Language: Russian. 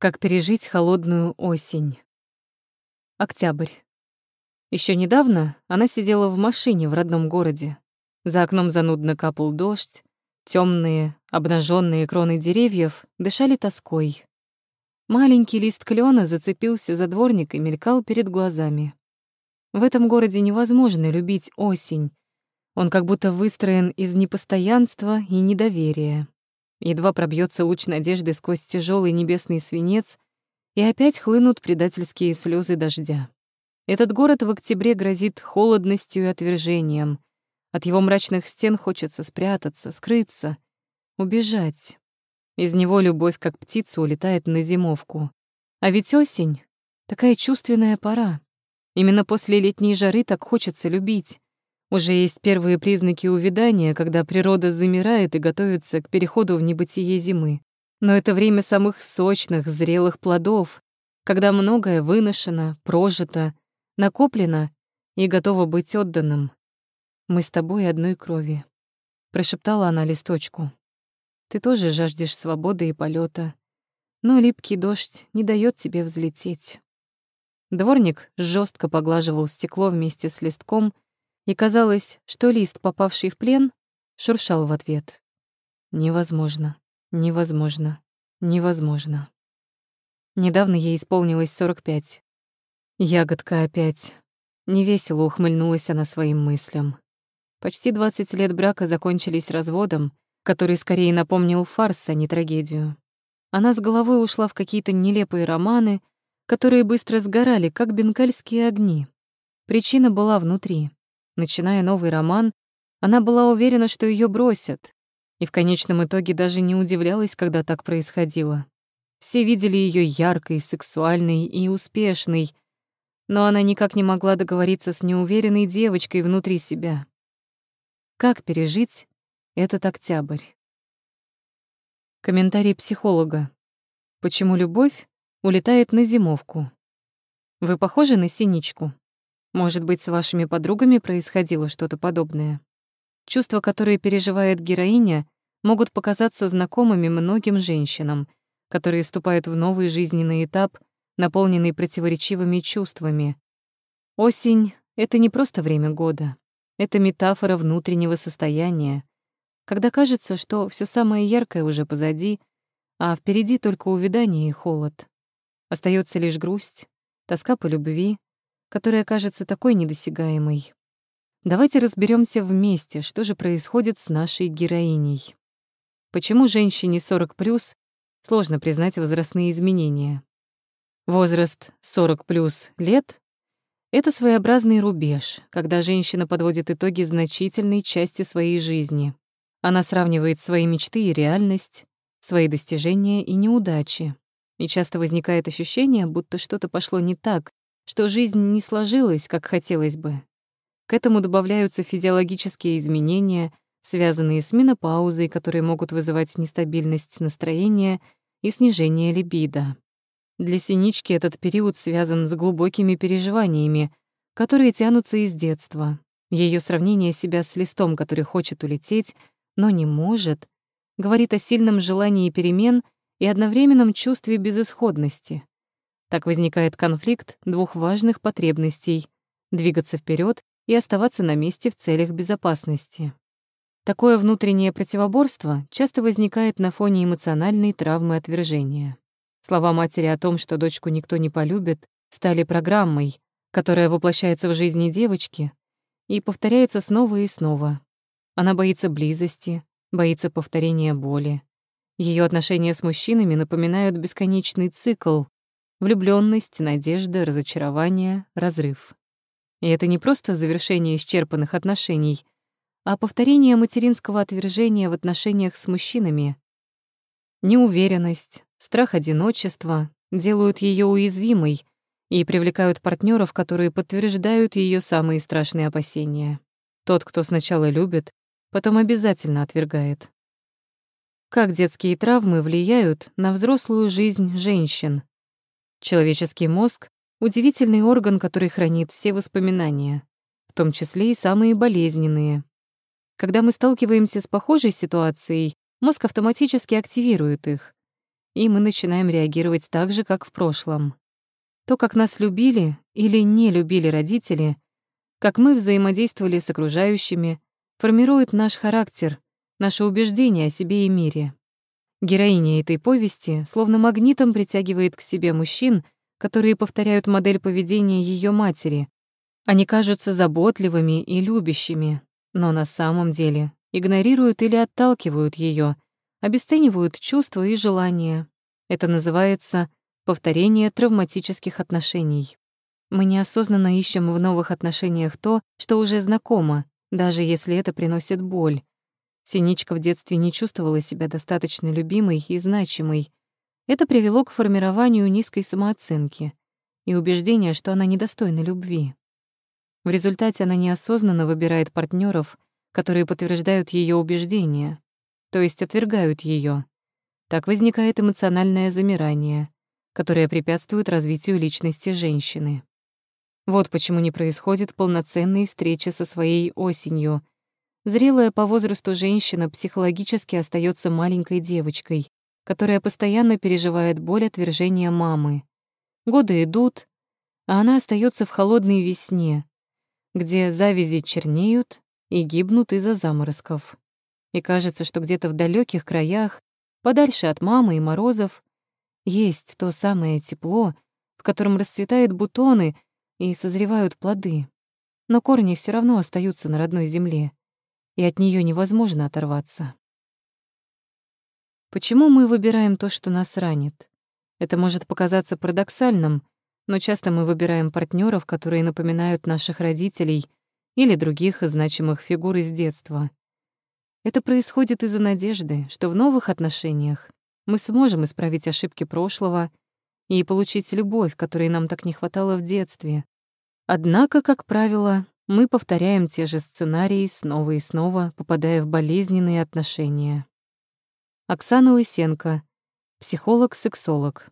Как пережить холодную осень. Октябрь. Еще недавно она сидела в машине в родном городе. За окном занудно капал дождь, темные, обнаженные кроны деревьев дышали тоской. Маленький лист клена зацепился за дворник и мелькал перед глазами. В этом городе невозможно любить осень. Он как будто выстроен из непостоянства и недоверия. Едва пробьется луч надежды сквозь тяжелый небесный свинец, и опять хлынут предательские слезы дождя. Этот город в октябре грозит холодностью и отвержением. От его мрачных стен хочется спрятаться, скрыться, убежать. Из него любовь, как птица, улетает на зимовку. А ведь осень — такая чувственная пора. Именно после летней жары так хочется любить. Уже есть первые признаки увядания, когда природа замирает и готовится к переходу в небытие зимы. Но это время самых сочных, зрелых плодов, когда многое выношено, прожито, накоплено и готово быть отданным. «Мы с тобой одной крови», — прошептала она листочку. «Ты тоже жаждешь свободы и полета, но липкий дождь не дает тебе взлететь». Дворник жестко поглаживал стекло вместе с листком — и казалось, что лист, попавший в плен, шуршал в ответ. Невозможно, невозможно, невозможно. Недавно ей исполнилось 45. Ягодка опять. Невесело ухмыльнулась она своим мыслям. Почти 20 лет брака закончились разводом, который скорее напомнил фарс, а не трагедию. Она с головой ушла в какие-то нелепые романы, которые быстро сгорали, как бенгальские огни. Причина была внутри. Начиная новый роман, она была уверена, что ее бросят, и в конечном итоге даже не удивлялась, когда так происходило. Все видели ее яркой, сексуальной и успешной, но она никак не могла договориться с неуверенной девочкой внутри себя. Как пережить этот октябрь? Комментарий психолога. Почему любовь улетает на зимовку? Вы похожи на синичку? Может быть, с вашими подругами происходило что-то подобное? Чувства, которые переживает героиня, могут показаться знакомыми многим женщинам, которые вступают в новый жизненный этап, наполненный противоречивыми чувствами. Осень — это не просто время года. Это метафора внутреннего состояния, когда кажется, что все самое яркое уже позади, а впереди только увядание и холод. Остается лишь грусть, тоска по любви, которая кажется такой недосягаемой. Давайте разберемся вместе, что же происходит с нашей героиней. Почему женщине 40+, сложно признать возрастные изменения? Возраст 40+ лет — это своеобразный рубеж, когда женщина подводит итоги значительной части своей жизни. Она сравнивает свои мечты и реальность, свои достижения и неудачи. И часто возникает ощущение, будто что-то пошло не так, что жизнь не сложилась, как хотелось бы. К этому добавляются физиологические изменения, связанные с менопаузой, которые могут вызывать нестабильность настроения и снижение либидо. Для синички этот период связан с глубокими переживаниями, которые тянутся из детства. Ее сравнение себя с листом, который хочет улететь, но не может, говорит о сильном желании перемен и одновременном чувстве безысходности. Так возникает конфликт двух важных потребностей — двигаться вперед и оставаться на месте в целях безопасности. Такое внутреннее противоборство часто возникает на фоне эмоциональной травмы отвержения. Слова матери о том, что дочку никто не полюбит, стали программой, которая воплощается в жизни девочки и повторяется снова и снова. Она боится близости, боится повторения боли. Ее отношения с мужчинами напоминают бесконечный цикл, Влюбленность, надежда, разочарование, разрыв. И это не просто завершение исчерпанных отношений, а повторение материнского отвержения в отношениях с мужчинами. Неуверенность, страх одиночества делают ее уязвимой и привлекают партнеров, которые подтверждают ее самые страшные опасения. Тот, кто сначала любит, потом обязательно отвергает. Как детские травмы влияют на взрослую жизнь женщин? Человеческий мозг — удивительный орган, который хранит все воспоминания, в том числе и самые болезненные. Когда мы сталкиваемся с похожей ситуацией, мозг автоматически активирует их. и мы начинаем реагировать так же, как в прошлом. То, как нас любили или не любили родители, как мы взаимодействовали с окружающими, формирует наш характер, наше убеждение о себе и мире. Героиня этой повести словно магнитом притягивает к себе мужчин, которые повторяют модель поведения ее матери. Они кажутся заботливыми и любящими, но на самом деле игнорируют или отталкивают ее, обесценивают чувства и желания. Это называется повторение травматических отношений. Мы неосознанно ищем в новых отношениях то, что уже знакомо, даже если это приносит боль. Синичка в детстве не чувствовала себя достаточно любимой и значимой. Это привело к формированию низкой самооценки и убеждения, что она недостойна любви. В результате она неосознанно выбирает партнеров, которые подтверждают ее убеждения, то есть отвергают ее. Так возникает эмоциональное замирание, которое препятствует развитию личности женщины. Вот почему не происходит полноценной встречи со своей осенью. Зрелая по возрасту женщина психологически остается маленькой девочкой, которая постоянно переживает боль отвержения мамы. Годы идут, а она остается в холодной весне, где завязи чернеют и гибнут из-за заморозков. И кажется, что где-то в далеких краях, подальше от мамы и морозов, есть то самое тепло, в котором расцветают бутоны и созревают плоды. Но корни все равно остаются на родной земле, и от нее невозможно оторваться. Почему мы выбираем то, что нас ранит? Это может показаться парадоксальным, но часто мы выбираем партнеров, которые напоминают наших родителей или других значимых фигур из детства. Это происходит из-за надежды, что в новых отношениях мы сможем исправить ошибки прошлого и получить любовь, которой нам так не хватало в детстве. Однако, как правило, мы повторяем те же сценарии снова и снова, попадая в болезненные отношения. Оксана Лысенко, психолог-сексолог.